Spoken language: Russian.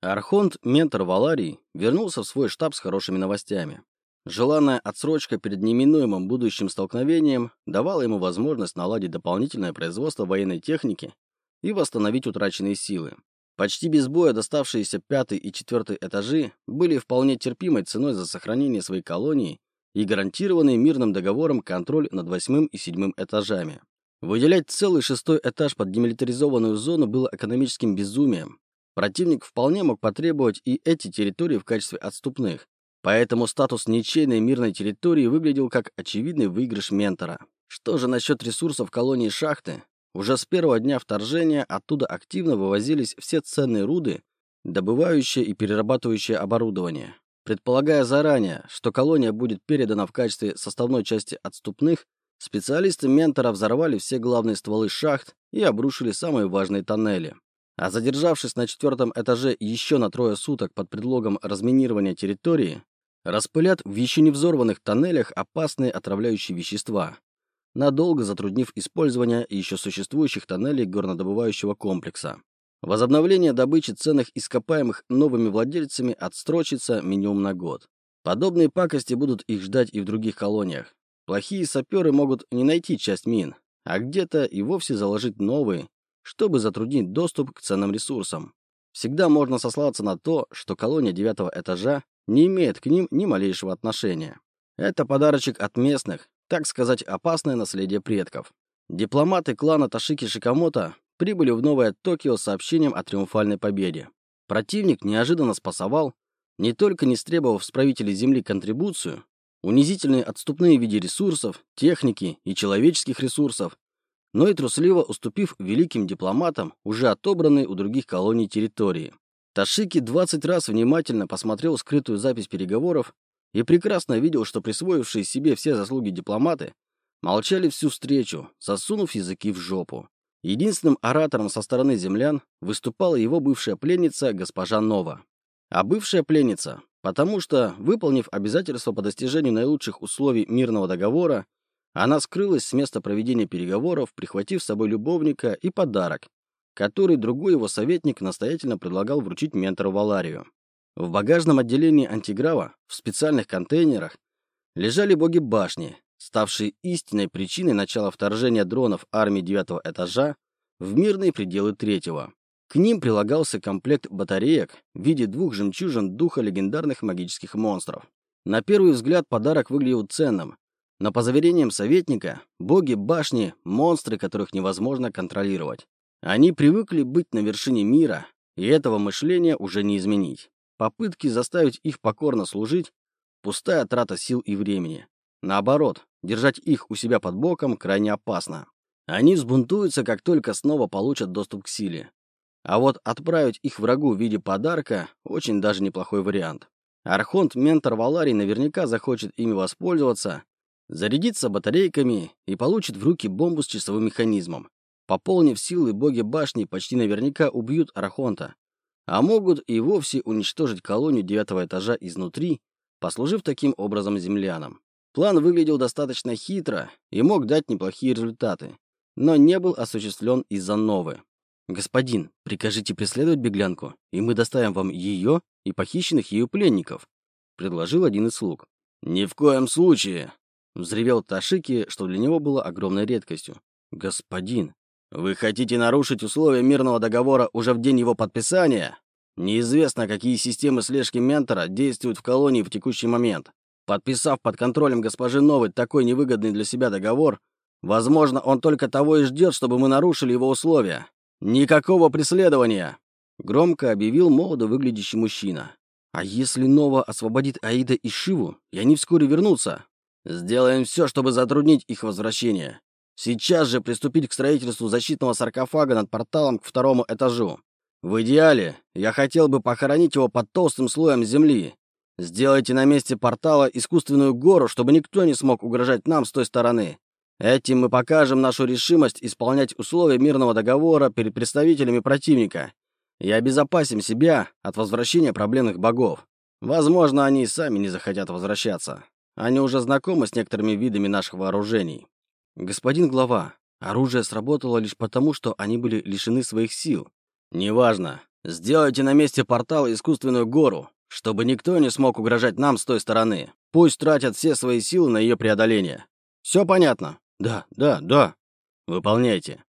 Архонт, ментор Валарий, вернулся в свой штаб с хорошими новостями. Желанная отсрочка перед неминуемым будущим столкновением давала ему возможность наладить дополнительное производство военной техники и восстановить утраченные силы. Почти без боя доставшиеся пятый и четвертый этажи были вполне терпимой ценой за сохранение своей колонии и гарантированный мирным договором контроль над восьмым и седьмым этажами. Выделять целый шестой этаж под демилитаризованную зону было экономическим безумием, Противник вполне мог потребовать и эти территории в качестве отступных, поэтому статус ничейной мирной территории выглядел как очевидный выигрыш ментора. Что же насчет ресурсов колонии шахты? Уже с первого дня вторжения оттуда активно вывозились все ценные руды, добывающие и перерабатывающие оборудование. Предполагая заранее, что колония будет передана в качестве составной части отступных, специалисты ментора взорвали все главные стволы шахт и обрушили самые важные тоннели. А задержавшись на четвертом этаже еще на трое суток под предлогом разминирования территории, распылят в еще не взорванных тоннелях опасные отравляющие вещества, надолго затруднив использование еще существующих тоннелей горнодобывающего комплекса. Возобновление добычи ценных ископаемых новыми владельцами отстрочится минимум на год. Подобные пакости будут их ждать и в других колониях. Плохие саперы могут не найти часть мин, а где-то и вовсе заложить новые, чтобы затруднить доступ к ценным ресурсам. Всегда можно сослаться на то, что колония девятого этажа не имеет к ним ни малейшего отношения. Это подарочек от местных, так сказать, опасное наследие предков. Дипломаты клана Ташики Шикамото прибыли в Новое Токио с сообщением о триумфальной победе. Противник неожиданно спасовал, не только не стребовав с правителей Земли контрибуцию, унизительные отступные в виде ресурсов, техники и человеческих ресурсов, но и трусливо уступив великим дипломатам уже отобранные у других колоний территории. Ташики 20 раз внимательно посмотрел скрытую запись переговоров и прекрасно видел, что присвоившие себе все заслуги дипломаты молчали всю встречу, засунув языки в жопу. Единственным оратором со стороны землян выступала его бывшая пленница госпожа Нова. А бывшая пленница, потому что, выполнив обязательства по достижению наилучших условий мирного договора, она скрылась с места проведения переговоров, прихватив с собой любовника и подарок, который другой его советник настоятельно предлагал вручить ментору Валарию. В багажном отделении антиграва, в специальных контейнерах, лежали боги башни, ставшие истинной причиной начала вторжения дронов армии девятого этажа в мирные пределы третьего. К ним прилагался комплект батареек в виде двух жемчужин духа легендарных магических монстров. На первый взгляд подарок выглядел ценным, но по заверениям советника, боги башни – монстры, которых невозможно контролировать. Они привыкли быть на вершине мира, и этого мышления уже не изменить. Попытки заставить их покорно служить – пустая трата сил и времени. Наоборот, держать их у себя под боком крайне опасно. Они взбунтуются, как только снова получат доступ к силе. А вот отправить их врагу в виде подарка – очень даже неплохой вариант. Архонт, ментор Валарий наверняка захочет ими воспользоваться Зарядится батарейками и получит в руки бомбу с часовым механизмом. Пополнив силы, боги башни почти наверняка убьют Архонта, а могут и вовсе уничтожить колонию девятого этажа изнутри, послужив таким образом землянам. План выглядел достаточно хитро и мог дать неплохие результаты, но не был осуществлен из-за новы. «Господин, прикажите преследовать беглянку, и мы доставим вам ее и похищенных ее пленников», — предложил один из слуг. «Ни в коем случае!» Взревел Ташики, что для него было огромной редкостью. «Господин, вы хотите нарушить условия мирного договора уже в день его подписания? Неизвестно, какие системы слежки ментора действуют в колонии в текущий момент. Подписав под контролем госпожи Новой такой невыгодный для себя договор, возможно, он только того и ждет, чтобы мы нарушили его условия. Никакого преследования!» Громко объявил молодо выглядящий мужчина. «А если Нова освободит Аида и Шиву, и они вскоре вернутся?» Сделаем все, чтобы затруднить их возвращение. Сейчас же приступить к строительству защитного саркофага над порталом к второму этажу. В идеале, я хотел бы похоронить его под толстым слоем земли. Сделайте на месте портала искусственную гору, чтобы никто не смог угрожать нам с той стороны. Этим мы покажем нашу решимость исполнять условия мирного договора перед представителями противника и обезопасим себя от возвращения проблемных богов. Возможно, они и сами не захотят возвращаться. Они уже знакомы с некоторыми видами наших вооружений. Господин глава, оружие сработало лишь потому, что они были лишены своих сил. Неважно. Сделайте на месте портала искусственную гору, чтобы никто не смог угрожать нам с той стороны. Пусть тратят все свои силы на ее преодоление. Все понятно? Да, да, да. Выполняйте.